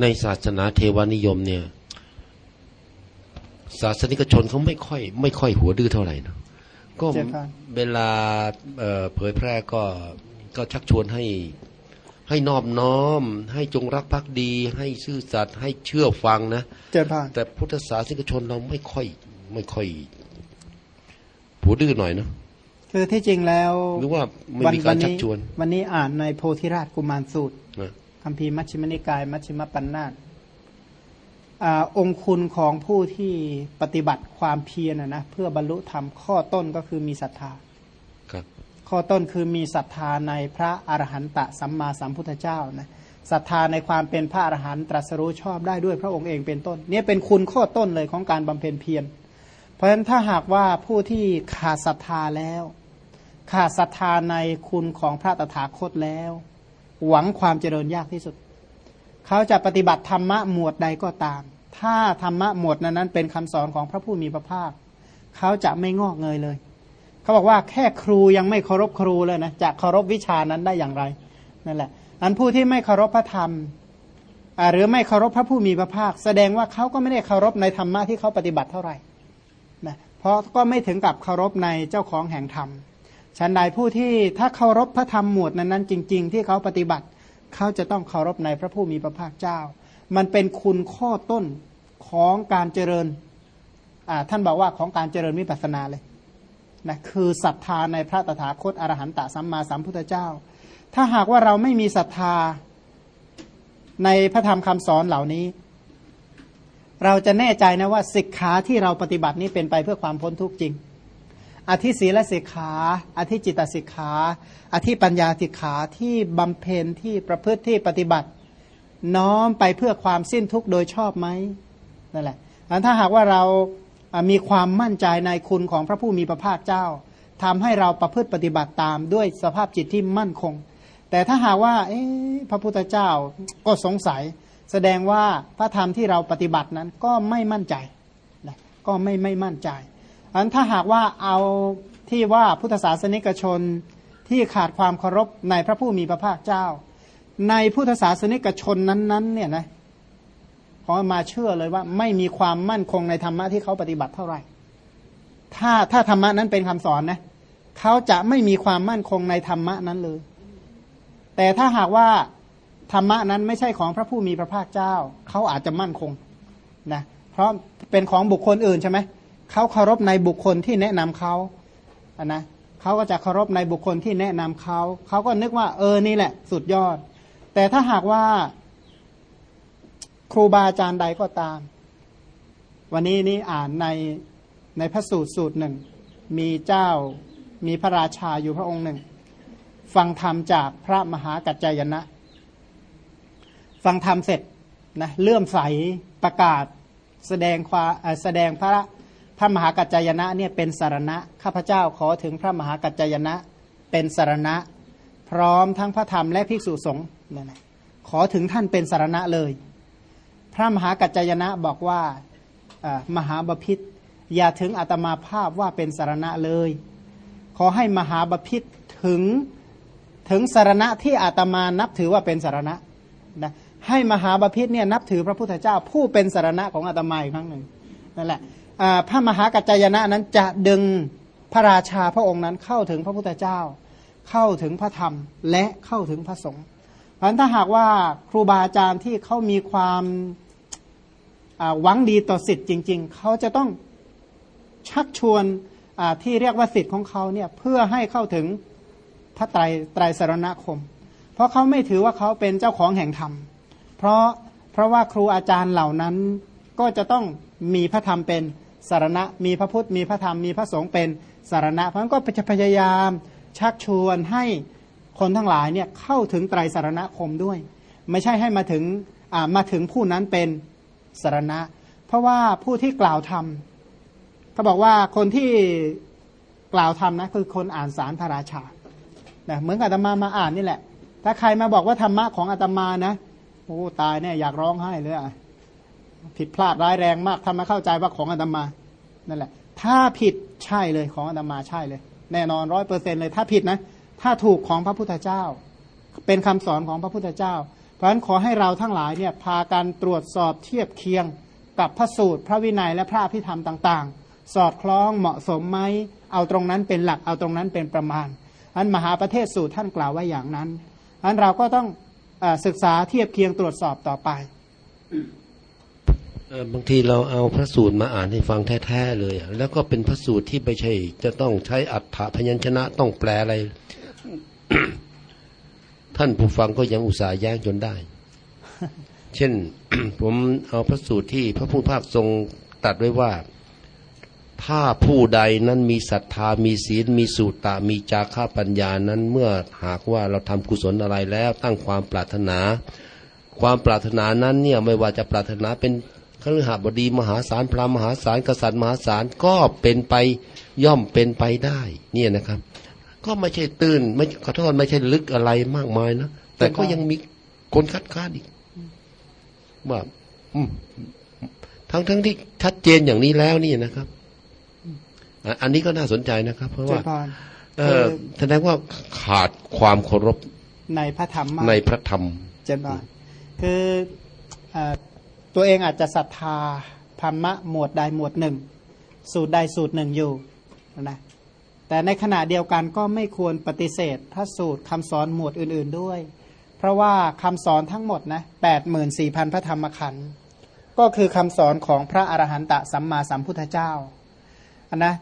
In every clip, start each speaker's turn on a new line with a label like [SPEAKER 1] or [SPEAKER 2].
[SPEAKER 1] ในศาสนาเทวานิยมเนี่ย ศาสนิกชนเขาไม่ค่อย ไม่ค่อยหัวดื้อเท่าไหร่นะก็
[SPEAKER 2] เจ้าค่ะ
[SPEAKER 1] เวลาเอ่อเผยแพร่ก็ก็ชักชวนให้ให้นอบน้อม ให้จงรักภักดี ให้ซื่อสัตย์ให้เชื่อฟังนะ
[SPEAKER 2] เจริญพร
[SPEAKER 1] แต่พุทธศาสนิกชนเราไม่ค่อย ไม่ค่อยหัวดื้อหน่อยนะ
[SPEAKER 2] คือที่จริงแล้ว
[SPEAKER 1] หรือว่าไม่
[SPEAKER 2] วัน
[SPEAKER 1] มี
[SPEAKER 2] วั
[SPEAKER 1] การชั
[SPEAKER 2] นี้
[SPEAKER 1] กชวน
[SPEAKER 2] วันนี้อ่านในโพธิราชกุมารสูตร
[SPEAKER 1] นะ
[SPEAKER 2] คัมภีร์มัชฌิมนิกาย มัชฌิมปัญนาตอ่าองคุณของผู้ที่ปฏิบัติความเพียรนะนะเพื่อบรรลุธรรมข้อต้นก็คือมีศรัทธา
[SPEAKER 1] ครับ
[SPEAKER 2] ข้อต้นคือมีศรัทธาในพระอรหันตสัมมาสัมพุทธเจ้านะศรัทธาในความเป็นพระอรหันตตรัสรู้ชอบได้ด้วยพระองค์เองเป็นต้นเนี่ยเป็นคุณข้อต้นเลยของการบำเพ็ญเพียรเพราะฉะนั้นถ้าหากว่าผู้ที่ขาดศรัทธาแล้ว ขาดศรัทธาในคุณของพระตถาคตแล้ว หวังความเจริญยากที่สุด เขาจะปฏิบัติธรรมะหมวดใดก็ตาม ถ้าธรรมะหมวดนั้นนั้นเป็นคำสอนของพระผู้มีพระภาค เขาจะไม่งอกเงยเลย เขาบอกว่าแค่ครูยังไม่เคารพครูเลยนะจะเคารพวิชานั้นได้อย่างไรนั่นแหละ อันผู้ที่ไม่เคารพพระธรรมหรือไม่เคารพพระผู้มีพระภาค แสดงว่าเขาก็ไม่ได้เคารพในธรรมะที่เขาปฏิบัติเท่าไหร่นะเพราะก็ไม่ถึงกับเคารพในเจ้าของแห่งธรรม ฉันใดผู้ที่ถ้าเคารพพระธรรมหมวดนั้นๆ จริง ๆ ที่เขาปฏิบัติเขาจะต้องเคารพในพระผู้มีพระภาคเจ้า มันเป็นคุณข้อต้นของการเจริญท่านบอกว่าของการเจริญวิปัสสนาเลยนะคือศรัทธาในพระตถาคตอรหันตสัมมาสัมพุทธเจ้า ถ้าหากว่าเราไม่มีศรัทธาในพระธรรมคำสอนเหล่านี้ เราจะแน่ใจนะว่าสิกขาที่เราปฏิบัตินี้เป็นไปเพื่อความพ้นทุกข์จริง อธิศีลสิกขา อธิจิตสิกขา อธิปัญญาสิกขาที่บำเพ็ญที่ประพฤติที่ปฏิบัติ น้อมไปเพื่อความสิ้นทุกข์โดยชอบไหมนั่นแหละอันถ้าหากว่าเรามีความมั่นใจในคุณของพระผู้มีพระภาคเจ้าทำให้เราประพฤติปฏิบัติตามด้วยสภาพจิตที่มั่นคง แต่ถ้าหากว่าพระพุทธเจ้าก็สงสัย แสดงว่าพระธรรมที่เราปฏิบัตินั้นก็ไม่มั่นใจ ก็ไม่ไม่มั่นใจ อันถ้าหากว่าเอาที่ว่าพุทธศาสนิกชนที่ขาดความเคารพในพระผู้มีพระภาคเจ้า ในพุทธศาสนิกชนนั้นๆเนี่ยนะขอมาเชื่อเลยว่าไม่มีความมั่นคงในธรรมะที่เขาปฏิบัติเท่าไหร่ ถ้าถ้าธรรมะนั้นเป็นคำสอนนะเขาจะไม่มีความมั่นคงในธรรมะนั้นเลย แต่ถ้าหากว่าธรรมะนั้นไม่ใช่ของพระผู้มีพระภาคเจ้า เขาอาจจะมั่นคงนะเพราะเป็นของบุคคลอื่นใช่ไหม เขาเคารพในบุคคลที่แนะนำเขาอะนะเขาก็จะเคารพในบุคคลที่แนะนำเขาเขาก็นึกว่าเออนี่แหละ สุดยอด แต่ถ้าหากว่า ครูบาอาจารย์ใดก็ตาม วันนี้นี่อ่านในในพระสูตรสูตรหนึ่ง มีเจ้ามีพระราชาอยู่พระองค์หนึ่ง ฟังธรรมจากพระมหากัจจายนะ ฟังธรรมเสร็จนะเลื่อมใสประกาศแสดงความแสดงพระ พระมหากัจจายนะเนี่ยเป็นสารณะข้าพเจ้าขอถึงพระมหากัจจายนะเป็นสารณะ พร้อมทั้งพระธรรมและภิกษุสงฆ์นั่นแหละขอถึงท่านเป็นสารณะเลย พระมหากัจจายนะบอกว่าอ่ามหาบพิษอย่าถึงอาตมาภาพว่าเป็นสารณะเลย ขอให้มหาบพิษถึงถึงสารณะที่อาตมานับถือว่าเป็นสารณะนะให้มหาบพิษเนี่ยนับถือพระพุทธเจ้าผู้เป็นสารณะของอาตมาอีกครั้งหนึ่งนั่นแหละ พระมหากัจจายนะนั้นจะดึงพระราชาพระองค์นั้นเข้าถึงพระพุทธเจ้า เข้าถึงพระธรรมและเข้าถึงพระสงฆ์เพราะฉะนั้นถ้าหากว่าครูบาอาจารย์ที่เขามีความหวังดีต่อสิทธิ์จริง ๆ เขาจะต้องชักชวนที่เรียกว่าสิทธิ์ของเขาเนี่ยเพื่อให้เข้าถึงพระไตรไตรสรณคม เพราะเขาไม่ถือว่าเขาเป็นเจ้าของแห่งธรรม เพราะเพราะว่าครูอาจารย์เหล่านั้นก็จะต้องมีพระธรรมเป็น สารณะมีพระพุทธมีพระธรรมมีพระสงฆ์เป็นสารณะเพราะฉะนั้นก็จะพยายามชักชวนให้คนทั้งหลายเนี่ยเข้าถึงไตรสารณคมด้วย ไม่ใช่ให้มาถึงมาถึงผู้นั้นเป็นสารณะ เพราะว่าผู้ที่กล่าวธรรมเขาบอกว่าคนที่กล่าวธรรมนะคือคนอ่านสารพระราชานะเหมือนกับอาตมามาอ่านนี่แหละ ถ้าใครมาบอกว่าธรรมะของอาตมานะโอ้ตายเนี่ยอยากร้องไห้เลยอะ ผิดพลาดร้ายแรงมากทำมาเข้าใจว่าของอาตมานั่นแหละ ถ้าผิดใช่เลยของอาตมาใช่เลย แน่นอนร้อยเปอร์เซ็นเลยถ้าผิดนะ ถ้าถูกของพระพุทธเจ้า เป็นคำสอนของพระพุทธเจ้า เพราะฉะนั้นขอให้เราทั้งหลายเนี่ยพากันตรวจสอบเทียบเคียง กับพระสูตร พระวินัยและพระพิธรรมต่างๆ สอดคล้องเหมาะสมไหมเอาตรงนั้นเป็นหลักเอาตรงนั้นเป็นประมาณอันมหาประเทศสูตรท่านกล่าวไว้อย่างนั้นอันเราก็ต้องอศึกษาเทียบเคียงตรวจสอบต่อไป
[SPEAKER 1] บางทีเราเอาพระสูตรมาอ่านให้ฟังแท้ๆเลยแล้วก็เป็นพระสูตรที่ไม่ใช่ จะต้องใช้อัฏฐพยัญชนะต้องแปลอะไร ท่านผู้ฟังก็ยังอุตส่าห์แย้งจนได้ เช่น ผมเอาพระสูตรที่พระผู้ภาคทรงตัดไว้ว่า ถ้าผู้ใดนั้นมีศรัทธามีศีล มีสูตตามีจาค่าปัญญานั้น เมื่อหากว่าเราทำกุศลอะไรแล้วตั้งความปรารถนา ความปรารถนานั้นเนี่ยไม่ว่าจะปรารถนาเป็น คฤหบดีมหาศาลพระมหาศาลกษัตริย์มหาศาลก็เป็นไปย่อมเป็นไปได้ เนี่ยนะครับ ก็ไม่ใช่ตื่น ไม่ขอโทษไม่ใช่ลึกอะไรมากมายนะแต่ก็ยังมีคนคัดค้านอีกว่าอืมทั้งทั้งที่ชัดเจนอย่างนี้แล้วนี่นะครับอะอันนี้ก็น่าสนใจนะครับ เพราะ
[SPEAKER 2] เจ
[SPEAKER 1] ว่า
[SPEAKER 2] พร
[SPEAKER 1] เออแสดงว่าขาดความเคารพ
[SPEAKER 2] ในพระธรรมมาก
[SPEAKER 1] ในพระธรรม
[SPEAKER 2] เจนบานคือเออ ตัวเองอาจจะศรัทธาธรรมะหมวดใดหมวดหนึ่ง สูตรใดสูตรหนึ่งอยู่นะแต่ในขณะเดียวกันก็ไม่ควรปฏิเสธพระสูตรคำสอนหมวดอื่น ๆด้วย เพราะว่าคำสอนทั้งหมดนะแปดหมื่นสี่พันพระธรรมขันธ์ก็คือคำสอนของพระอรหันตสัมมาสัมพุทธเจ้าอันนะ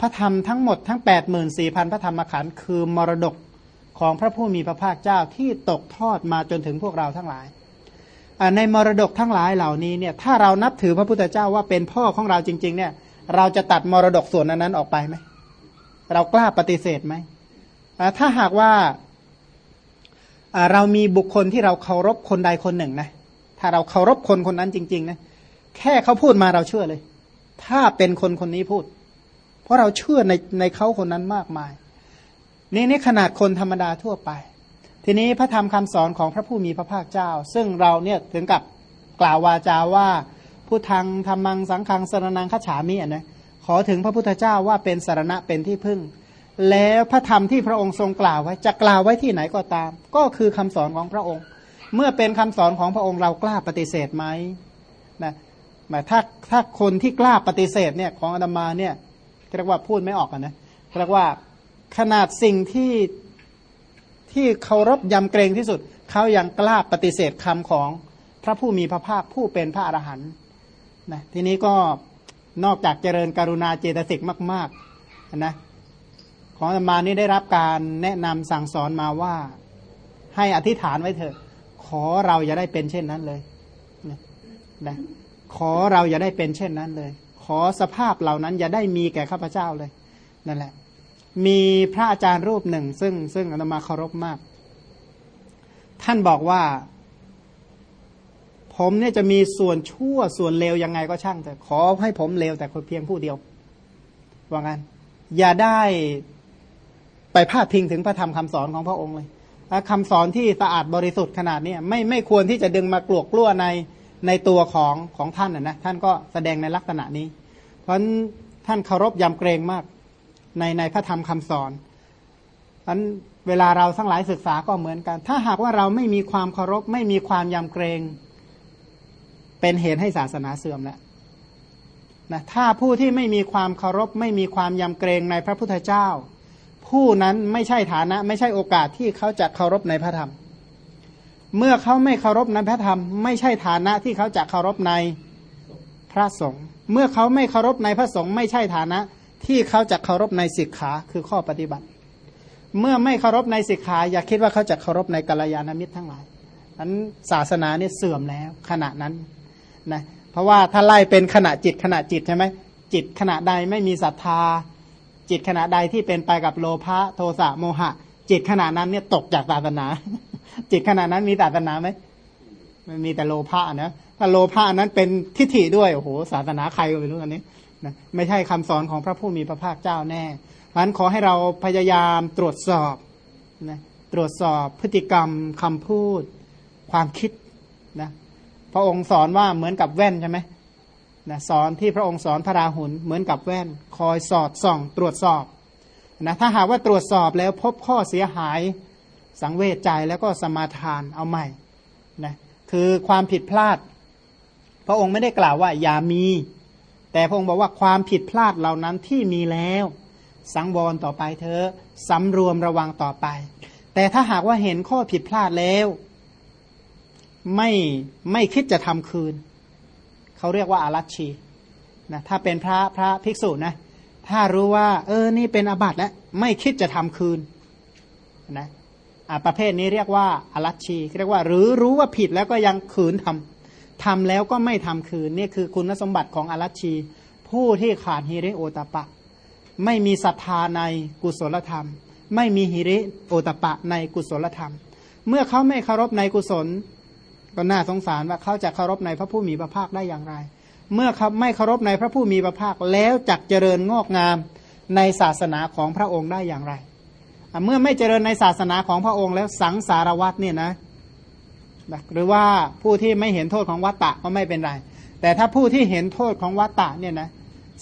[SPEAKER 2] พระธรรมทั้งหมดทั้งแปดหมื่นสี่พันพระธรรมขันธ์คือมรดกของพระผู้มีพระภาคเจ้าที่ตกทอดมาจนถึงพวกเราทั้งหลาย ในมรดกทั้งหลายเหล่านี้เนี่ยถ้าเรานับถือพระพุทธเจ้าว่าเป็นพ่อของเราจริง ๆ เนี่ย เราจะตัดมรดกส่วนนั้นออกไปไหมเรากล้าปฏิเสธไหมถ้าหากว่าเรามีบุคคลที่เราเคารพคนใดคนหนึ่งนะถ้าเราเคารพคนคนนั้นจริง ๆ นะ แค่เขาพูดมาเราเชื่อเลย ถ้าเป็นคนคนนี้พูด เพราะเราเชื่อในในเขาคนนั้นมากมายนี่นี่ขนาดคนธรรมดาทั่วไป ทีนี้พระธรรมคำสอนของพระผู้มีพระภาคเจ้า ซึ่งเราเนี่ยถึงกับกล่าววาจาว่าผู้ทางธรรมังสังขังสรนังขฉามิอะนะขอถึงพระพุทธเจ้าว่าเป็นสารณะเป็นที่พึ่ง แล้วพระธรรมที่พระองค์ทรงกล่าวไว้จะกล่าวไว้ที่ไหนก็ตาม ก็คือคำสอนของพระองค์ เมื่อเป็นคำสอนของพระองค์เรากล้าปฏิเสธไหมนะหมายถ้าถ้าคนที่กล้าปฏิเสธเนี่ยของอาตมาเนี่ยเรียกว่าพูดไม่ออกนะเรียกว่าขนาดสิ่งที่ ที่เคารพยำเกรงที่สุด เขายังกล้าปฏิเสธคำของพระผู้มีพระภาคผู้เป็นพระอรหันต์นะทีนี้ก็นอกจากเจริญกรุณาเจตสิกมากๆนะของอาตมานี่ได้รับการแนะนำสั่งสอนมาว่าให้อธิษฐานไว้เถอะ ขอเราอย่าได้เป็นเช่นนั้นเลยนะนะขอเราอย่าได้เป็นเช่นนั้นเลย ขอสภาพเหล่านั้นอย่าได้มีแก่ข้าพเจ้าเลยนั่นแหละ มีพระอาจารย์รูปหนึ่ง ซึ่งซึ่งอาตมาเคารพมาก ท่านบอกว่า ผมเนี่ยจะมีส่วนชั่วส่วนเลวยังไงก็ช่าง แต่ขอให้ผมเลวแต่คนเพียงผู้เดียว ว่างั้น อย่าได้ไปพาดพิงถึงพระธรรมคำสอนของพระองค์เลยและคำสอนที่สะอาดบริสุทธิ์ขนาดนี้ไม่ไม่ควรที่จะดึงมากลวกกล้วในในตัวของของท่านนะท่านก็แสดงในลักษณะนี้ เพราะท่านเคารพยำเกรงมาก ในในพระธรรมคำสอนนั้นเวลาเราทั้งหลายศึกษาก็เหมือนกัน ถ้าหากว่าเราไม่มีความเคารพ ไม่มีความยำเกรง เป็นเหตุให้ศาสนาเสื่อมแล้วนะถ้าผู้ที่ไม่มีความเคารพ ไม่มีความยำเกรงในพระพุทธเจ้า ผู้นั้นไม่ใช่ฐานะ ไม่ใช่โอกาสที่เขาจะเคารพในพระธรรม เมื่อเขาไม่เคารพในพระธรรม ไม่ใช่ฐานะที่เขาจะเคารพในพระสงฆ์เมื่อเขาไม่เคารพในพระสงฆ์ไม่ใช่ฐานะ ที่เขาจะเคารพในสิกขาคือข้อปฏิบัติ เมื่อไม่เคารพในสิกขา อย่าคิดว่าเขาจะเคารพในกัลยาณมิตรทั้งหลายนั้นศาสนาเนี่ยเสื่อมแล้วขณะนั้นนะเพราะว่าถ้าไล่เป็นขณะจิตขณะจิตใช่ไหมจิตขณะใดไม่มีศรัทธา จิตขณะใดที่เป็นไปกับโลภะโทสะโมหะ จิตขณะนั้นเนี่ยตกจากศาสนา จิตขณะนั้นมีศาสนาไหมมันมีแต่โลภะนะถ้าโลภะนั้นเป็นทิฏฐิด้วยโอ้โหศาสนาใครก็ไม่รู้อันนี้ นะไม่ใช่คำสอนของพระผู้มีพระภาคเจ้าแน่ฉะนั้นขอให้เราพยายามตรวจสอบนะตรวจสอบพฤติกรรมคำพูด ความคิดนะพระองค์สอนว่าเหมือนกับแว่นใช่ไหมนะสอนที่พระองค์สอนพระราหุลเหมือนกับแว่น คอยสอดส่อง ตรวจสอบนะถ้าหากว่าตรวจสอบแล้วพบข้อเสียหายสังเวชใจแล้วก็สมาทานเอาใหม่นะคือความผิดพลาด พระองค์ไม่ได้กล่าวว่าอย่ามี แต่พระองค์บอกว่าความผิดพลาดเหล่านั้นที่มีแล้ว สังวรต่อไปเธอสำรวมระวังต่อไป แต่ถ้าหากว่าเห็นข้อผิดพลาดแล้ว ไม่ไม่คิดจะทำคืน เขาเรียกว่าอารัชชีนะถ้าเป็นพระพระภิกษุนะ ถ้ารู้ว่า เออนี่เป็นอาบัติแล้วไม่คิดจะทำคืนนะประเภทนี้เรียกว่าอารัชชีเรียกว่า หรือรู้ว่าผิดแล้วก็ยังขืนทำ ทำแล้วก็ไม่ทำคืนนี่คือคุณสมบัติของอรัชชี ผู้ที่ขาดฮิริโอตปะ ไม่มีศรัทธาในกุศลธรรม ไม่มีฮิริโอตปะในกุศลธรรม เมื่อเขาไม่เคารพในกุศล ก็น่าสงสารว่าเขาจะเคารพในพระผู้มีพระภาคได้อย่างไร เมื่อเขาไม่เคารพในพระผู้มีพระภาคแล้วจักเจริญงอกงามในศาสนาของพระองค์ได้อย่างไร เมื่อไม่เจริญในศาสนาของพระองค์แล้วสังสารวัตเนี่ยนะ หรือว่าผู้ที่ไม่เห็นโทษของวัตตะก็ไม่เป็นไร แต่ถ้าผู้ที่เห็นโทษของวัตตะเนี่ยนะ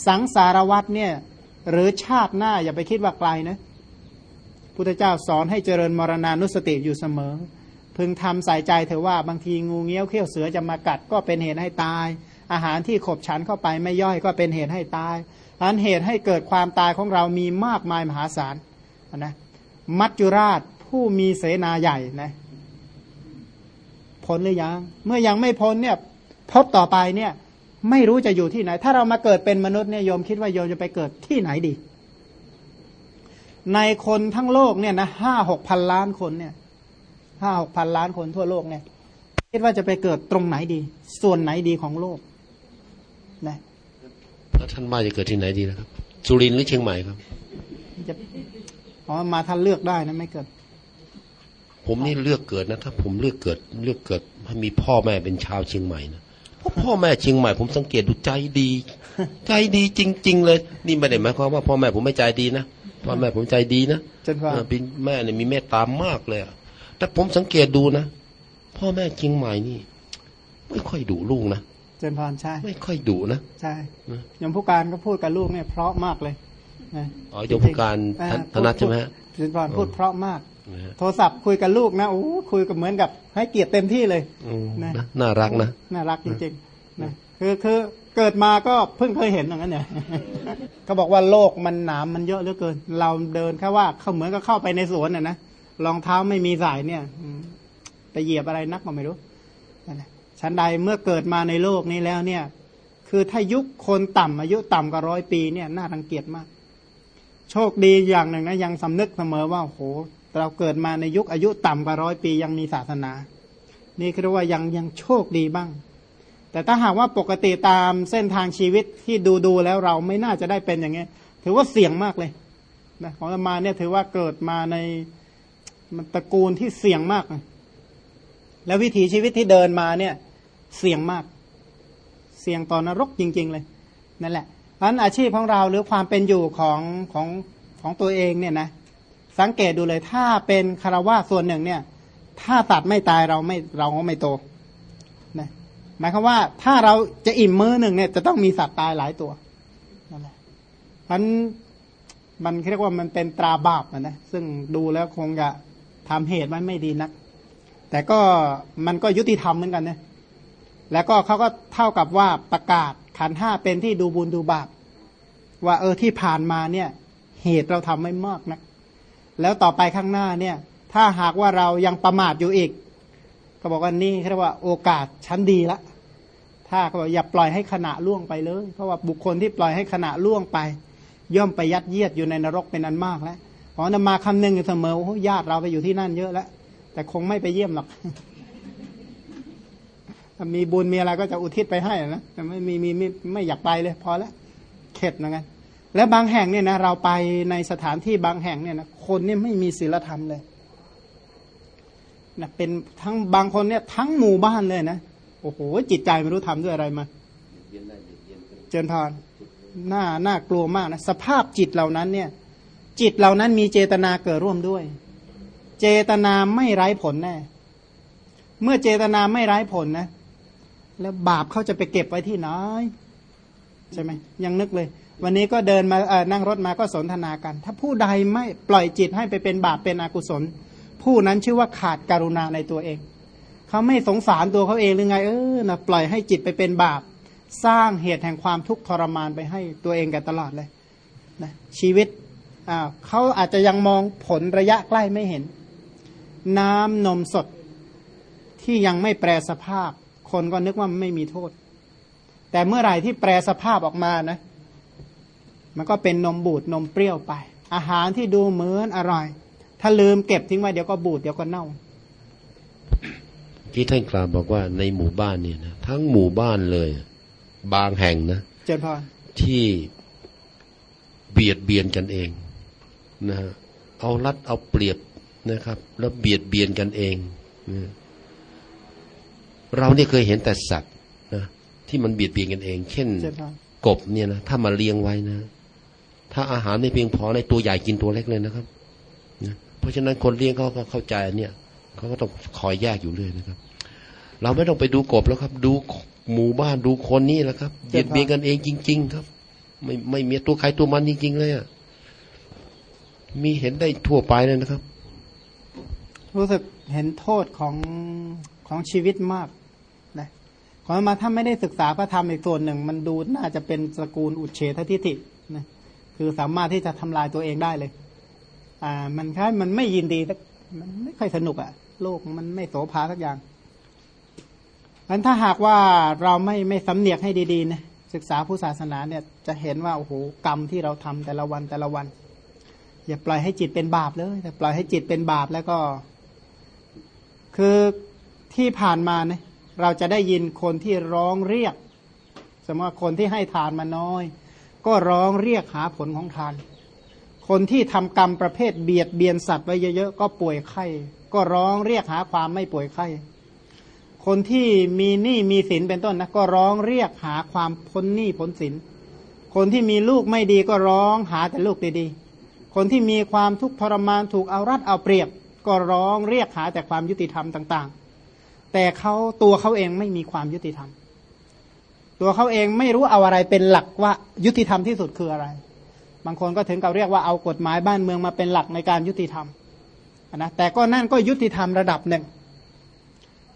[SPEAKER 2] สังสารวัตเนี่ยหรือชาติหน้าอย่าไปคิดว่าไกลนะพุทธเจ้าสอนให้เจริญมรณานุสติอยู่เสมอ พึงทำใส่ใจเถอะว่าบางทีงูเงี้ยวเขี้ยวเสือจะมากัดก็เป็นเหตุให้ตาย อาหารที่ขบฉันเข้าไปไม่ย่อยก็เป็นเหตุให้ตายอันเหตุให้เกิดความตายของเรามีมากมายมหาศาลนะมัจจุราชผู้มีเสนาใหญ่นะ พ้นหรือยัง เมื่อยังไม่พ้นเนี่ยพบต่อไปเนี่ยไม่รู้จะอยู่ที่ไหน ถ้าเรามาเกิดเป็นมนุษย์เนี่ยโยมคิดว่าโยมจะไปเกิดที่ไหนดี ในคนทั้งโลกเนี่ยนะห้าหกพันล้านคนเนี่ยห้าหกพันล้านคนทั่วโลกเนี่ย คิดว่าจะไปเกิดตรงไหนดี ส่วนไหนดีของโลกนะ
[SPEAKER 1] แล้วท่านมาจะเกิดที่ไหนดีนะครับสุรินทร์หรือเชียงใหม่ครับ
[SPEAKER 2] จะอ๋อมาท่านเลือกได้นะไม่เกิด
[SPEAKER 1] ผมนี่เลือกเกิดนะ ถ้าผมเลือกเกิดเลือกเกิดให้มีพ่อแม่เป็นชาวเชียงใหม่นะเพราะพ่อแม่เชียงใหม่ผมสังเกตดูใจดี ใจดีจริง ๆ เลย นี่ไม่ได้หมายความว่าพ่อแม่ผมไม่ใจดีนะพ่อแม่ผมใจดีนะ
[SPEAKER 2] จนว่า
[SPEAKER 1] เป็นแม่เนี่ยมีเมตตามากเลยแต่ผมสังเกตดูนะพ่อแม่เชียงใหม่นี่ ไม่ค่อยดุลูกนะ
[SPEAKER 2] เจนพรใช่
[SPEAKER 1] ไม่ค่อยดุนะ
[SPEAKER 2] ใช่ยมผู้การก็พูดกับลูกเนี่ยเพราะมากเลย
[SPEAKER 1] อ๋อยมผู้การธนัทใช่ไหมฮะ
[SPEAKER 2] เจนพรพูดเพราะมาก โทรศัพท์คุยกับลูกนะโอ้คุยกับเหมือนกับ ให้เกียรติเต็มที่เลย
[SPEAKER 1] นะน่ารักนะ
[SPEAKER 2] น่ารักจริงๆนะคือคือเกิดมาก็เพิ่งเคยเห็นอย่างนั้นเนี่ยเขาบอกว่าโลกมันหนามมันเยอะเหลือเกิน เราเดินแค่ว่าเขาเหมือนกับเข้าไปในสวนน่ะนะรองเท้าไม่มีสายเนี่ยไปเหยียบอะไรนักก็ไม่รู้ชั้นใดเมื่อเกิดมาในโลกนี้แล้วเนี่ย คือถ้ายุคคนต่ำอายุต่ำกว่าร้อยปีเนี่ยน่ารังเกียจมาก โชคดีอย่างหนึ่งนะยังสำนึกเสมอว่าโห เราเกิดมาในยุคอายุต่ำกว่าร้อยปียังมีศาสนา นี่คือว่ายังยังโชคดีบ้าง แต่ถ้าหากว่าปกติตามเส้นทางชีวิตที่ดูดูแล้วเราไม่น่าจะได้เป็นอย่างนี้ถือว่าเสี่ยงมากเลยนะของมาเนี่ยถือว่าเกิดมาในมันตระกูลที่เสี่ยงมาก แล้ววิถีชีวิตที่เดินมาเนี่ย เสี่ยงมาก เสี่ยงต่อนรกจริง ๆ เลย นั่นแหละเพราะนั้นอาชีพของเราหรือความเป็นอยู่ของของของตัวเองเนี่ยนะ สังเกตดูเลยถ้าเป็นคารวะส่วนหนึ่งเนี่ย ถ้าตัดไม่ตายเราไม่เราก็ไม่โตนะหมายความว่าถ้าเราจะอิ่มมื้อหนึ่งเนี่ย จะต้องมีสัตว์ตายหลายตัวนั่นแหละพราะมันเรียกว่ามันเป็นตราบาปนะซึ่งดูแล้วคงจะทำเหตุไว้ไม่ดีนัก แต่ก็มันก็ยุติธรรมเหมือนกันนะแล้วก็เขาก็เท่ากับว่าประกาศขันห้าเป็นที่ดูบุญดูบาปว่าเออที่ผ่านมาเนี่ย เหตุเราทำไม่มากนะ แล้วต่อไปข้างหน้าเนี่ย ถ้าหากว่าเรายังประมาทอยู่อีก ก็บอกว่านี่เรียกว่าโอกาสชั้นดีละ ถ้าเขาบอกอย่าปล่อยให้ขณะล่วงไปเลย เพราะว่าบุคคลที่ปล่อยให้ขณะล่วงไป ย่อมไปยัดเยียดอยู่ในนรกเป็นอันมากแล้วขอนำมาคำหนึ่งอยู่เสมอโอ้ญาติเราไปอยู่ที่นั่นเยอะแล้วแต่คงไม่ไปเยี่ยมหรอกถ้ามีบุญมีอะไรก็จะอุทิศไปให้นะแต่ไม่มีมีไม่ไม่อยากไปเลย พอแล้วเข็ดนะไง และบางแห่งเนี่ยนะเราไปในสถานที่บางแห่งเนี่ยนะคนเนี่ยไม่มีศีลธรรมเลยนะเป็นทั้งบางคนเนี่ยทั้งหมู่บ้านเลยนะโอ้โหจิตใจไม่รู้ทำด้วยอะไรมาเจริญพรน่าน่ากลัวมากนะสภาพจิตเหล่านั้นเนี่ย จิตเหล่านั้นมีเจตนาเกิดร่วมด้วย เจตนาไม่ไร้ผลแน่เมื่อเจตนาไม่ไร้ผลนะ แล้วบาปเขาจะไปเก็บไว้ที่ไหนใช่ไหมยังนึกเลย วันนี้ก็เดินมานั่งรถมาก็สนทนากัน ถ้าผู้ใดไม่ปล่อยจิตให้ไปเป็นบาปเป็นอกุศล ผู้นั้นชื่อว่าขาดการุณาในตัวเอง เขาไม่สงสารตัวเขาเองหรือไงเออนะปล่อยให้จิตไปเป็นบาป สร้างเหตุแห่งความทุกข์ทรมานไปให้ตัวเองกันตลอดเลยนะชีวิตเขาอาจจะยังมองผลระยะใกล้ไม่เห็น น้ำนมสดที่ยังไม่แปรสภาพ คนก็นึกว่าไม่มีโทษ แต่เมื่อไหร่ที่แปรสภาพออกมานะ มันก็เป็นนมบูดนมเปรี้ยวไป อาหารที่ดูเหมือนอร่อย ถ้าลืมเก็บทิ้งไว้เดี๋ยวก็บูดเดี๋ยวก็เน่า
[SPEAKER 1] ที่ท่านกล่าวบอกว่าในหมู่บ้านเนี่ยนะทั้งหมู่บ้านเลย บางแห่งนะ
[SPEAKER 2] เจริญพร
[SPEAKER 1] ที่เบียดเบียนกันเองนะฮะเอารัดเอาเปรียบนะครับ แล้วเบียดเบียนกันเองนะเราเนี่ยเคยเห็นแต่สัตว์นะที่มันเบียดเบียนกันเอง เช่น
[SPEAKER 2] เจริญพร
[SPEAKER 1] กบเนี่ยนะถ้ามาเลี้ยงไว้นะ ถ้าอาหารไม่เพียงพอในตัวใหญ่กินตัวเล็กเลยนะครับนะเพราะฉะนั้นคนเลี้ยงเขาก็เข้าใจนเนี่ยเขาก็ต้องคอยแยกอยู่เรื่อยนะครับ เราไม่ต้องไปดูกบแล้วครับ ดูหมู่บ้านดูคนนี่แหละครับเบียดเบียนกันเองจริง ๆ ครับ ไม่ไม่มีตัวใครตัวมันจริงๆเลยอะมีเห็นได้ทั่วไปเลยนะครับ
[SPEAKER 2] รู้สึกเห็นโทษของของชีวิตมากนะขอมาถ้าไม่ได้ศึกษาพระธรรมอีกส่วนหนึ่ง มันดูน่าจะเป็นสกุลอุเฉททิฏฐินะ คือสามารถที่จะทำลายตัวเองได้เลย อ่า มันแค่มันไม่ยินดีสักมันไม่ค่อยสนุกอะโลกมันไม่โสภาสักอย่างงั้นถ้าหากว่าเราไม่ไม่สำเนียกให้ดีๆนะศึกษาผู้ศาสนาเนี่ยจะเห็นว่าโอ้โหกรรมที่เราทำแต่ละวันแต่ละวัน อย่าปล่อยให้จิตเป็นบาปเลยแต่ปล่อยให้จิตเป็นบาปแล้วก็ คือที่ผ่านมาเนี่ยเราจะได้ยินคนที่ร้องเรียก สมมติว่าคนที่ให้ทานมาน้อย ก็ร้องเรียกหาผลของทาน คนที่ทำกรรมประเภทเบียดเบียนสัตว์ไว้เยอะๆก็ป่วยไข้ ก็ร้องเรียกหาความไม่ป่วยไข้ คนที่มีหนี้มีสินเป็นต้นนะก็ร้องเรียกหาความพ้นหนี้พ้นสิน คนที่มีลูกไม่ดีก็ร้องหาแต่ลูกดีๆ คนที่มีความทุกข์ทรมานถูกเอารัดเอาเปรียบ ก็ร้องเรียกหาแต่ความยุติธรรมต่างๆ แต่เขาตัวเขาเองไม่มีความยุติธรรม ตัวเขาเองไม่รู้เอาอะไรเป็นหลักว่ายุติธรรมที่สุดคืออะไร บางคนก็ถึงกับเรียกว่าเอากฎหมายบ้านเมืองมาเป็นหลักในการยุติธรรมนะแต่ก็นั่นก็ยุติธรรมระดับหนึ่ง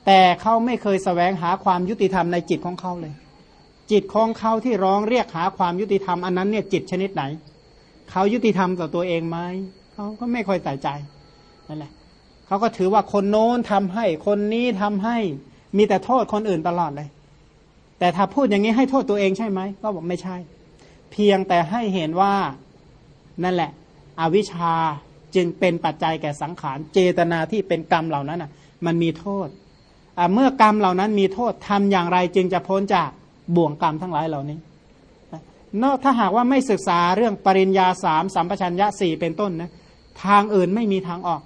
[SPEAKER 2] แต่เขาไม่เคยแสวงหาความยุติธรรมในจิตของเขาเลย จิตของเขาที่ร้องเรียกหาความยุติธรรมอันนั้นเนี่ยจิตชนิดไหนเขายุติธรรมต่อตัวเองไหมเขาก็ไม่ค่อยใส่ใจนั่นแหละเขาก็ถือว่าคนโน้นทำให้ คนนี้ทำให้มีแต่โทษคนอื่นตลอดเลย แต่ถ้าพูดอย่างนี้ให้โทษตัวเองใช่ไหมก็บอกไม่ใช่ เพียงแต่ให้เห็นว่านั่นแหละ อวิชชาจึงเป็นปัจจัยแก่สังขารเจตนาที่เป็นกรรมเหล่านั้นอะ มันมีโทษเมื่อกรรมเหล่านั้นมีโทษทำอย่างไรจึงจะพ้นจากบ่วงกรรมทั้งหลายเหล่านี้นอกถ้าหากว่าไม่ศึกษาเรื่องปริญญาสามสัมปชัญญะสี่เป็นต้นนะทางอื่นไม่มีทางออก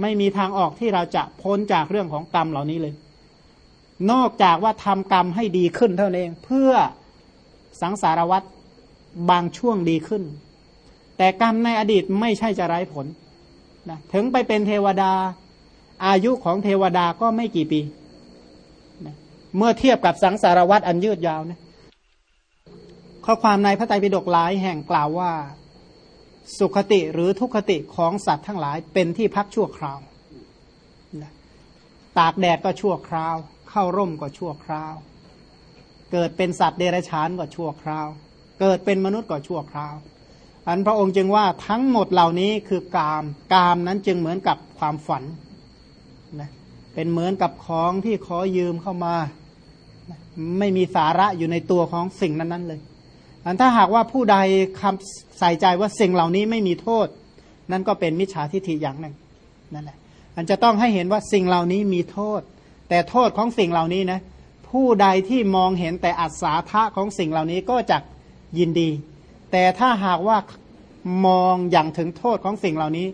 [SPEAKER 2] ไม่มีทางออกที่เราจะพ้นจากเรื่องของกรรมเหล่านี้เลย นอกจากว่าทำกรรมให้ดีขึ้นเท่านั้นเอง เพื่อสังสารวัตรบางช่วงดีขึ้น แต่กรรมในอดีตไม่ใช่จะไร้ผลนะถึงไปเป็นเทวดา อายุของเทวดาก็ไม่กี่ปีนะเมื่อเทียบกับสังสารวัตรอันยืดยาวนะข้อความในพระไตรปิฎกหลายแห่งกล่าวว่า สุขติหรือทุกขติของสัตว์ทั้งหลายเป็นที่พักชั่วคราวนะตากแดดก็ชั่วคราว เข้าร่มก็ชั่วคราว เกิดเป็นสัตว์เดรัจฉานก็ชั่วคราว เกิดเป็นมนุษย์ก็ชั่วคราว อันพระองค์จึงว่าทั้งหมดเหล่านี้คือกาม กามนั้นจึงเหมือนกับความฝันนะเป็นเหมือนกับของที่ขอยืมเข้ามา ไม่มีสาระอยู่ในตัวของสิ่งนั้น ๆ เลย อันถ้าหากว่าผู้ใดคำใส่ใจว่าสิ่งเหล่านี้ไม่มีโทษ นั่นก็เป็นมิจฉาทิฏฐิอย่างหนึ่งนั่นแหละอันจะต้องให้เห็นว่าสิ่งเหล่านี้มีโทษ แต่โทษของสิ่งเหล่านี้นะผู้ใดที่มองเห็นแต่อัศาธาของสิ่งเหล่านี้ก็จะยินดี แต่ถ้าหากว่ามองอย่างถึงโทษของสิ่งเหล่านี้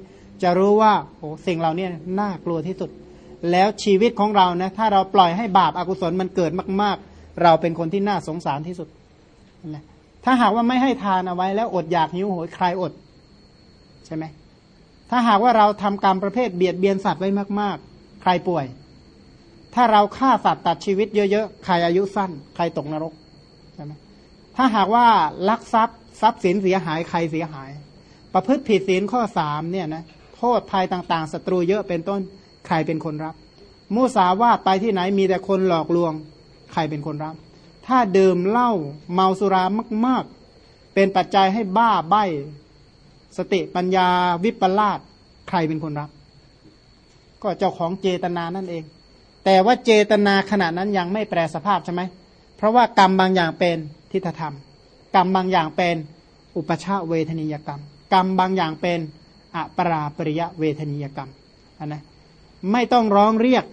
[SPEAKER 2] จะรู้ว่าโอ้สิ่งเหล่านี้น่ากลัวที่สุด แล้วชีวิตของเรานะถ้าเราปล่อยให้บาปอากุศลมันเกิดมาก ๆ เราเป็นคนที่น่าสงสารที่สุดนะถ้าหากว่าไม่ให้ทานเอาไว้แล้วอดอยากหิวโหยใครอดใช่ไหมถ้าหากว่าเราทำกรรมประเภทเบียดเบียนสัตว์ไว้มาก ๆ ใครป่วย ถ้าเราฆ่าสัตว์ตัดชีวิตเยอะๆ ใครอายุสั้น ใครตกนรกใช่ไหมถ้าหากว่าลักทรัพย์ทรัพย์สินเสียหายใครเสียหาย ประพฤติผิดศีลข้อสามเนี่ยนะโทษภัยต่างๆศัตรูเยอะเป็นต้นใครเป็นคนรับ มุสาวาทไปที่ไหนมีแต่คนหลอกลวง ใครเป็นคนรับ ถ้าดื่มเหล้าเมาสุรามากๆ เป็นปัจจัยให้บ้าใบ้สติปัญญาวิปลาสใครเป็นคนรับ ก็เจ้าของเจตนานั่นเอง แต่ว่าเจตนาขณะนั้นยังไม่แปรสภาพใช่ไหม เพราะว่ากรรมบางอย่างเป็นทิฏฐธรรม กรรมบางอย่างเป็นอุปชาเวทนิยกรรม กรรมบางอย่างเป็นอปราปริยเวทนิยกรรมอันนะไม่ต้องร้องเรียก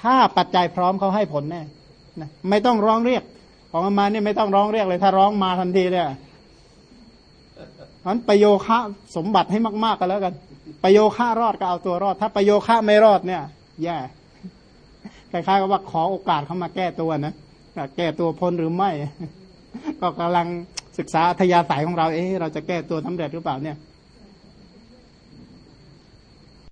[SPEAKER 2] ถ้าปัจจัยพร้อมเขาให้ผลแน่นะไม่ต้องร้องเรียก ของมาเนี่ยไม่ต้องร้องเรียกเลย ถ้าร้องมาทันทีเลยนั้นประโยคะสมบัติให้มากๆกันแล้วกัน ประโยคะรอดก็เอาตัวรอด ถ้าประโยคะไม่รอดเนี่ย แย่ คล้ายๆกับว่าขอโอกาสเขามาแก้ตัวนะแก้ตัวพ้นหรือไม่ ก็กำลังศึกษาทยาสายของเราเอ๊ะเราจะแก้ตัวสำเร็จหรือเปล่าเนี่ย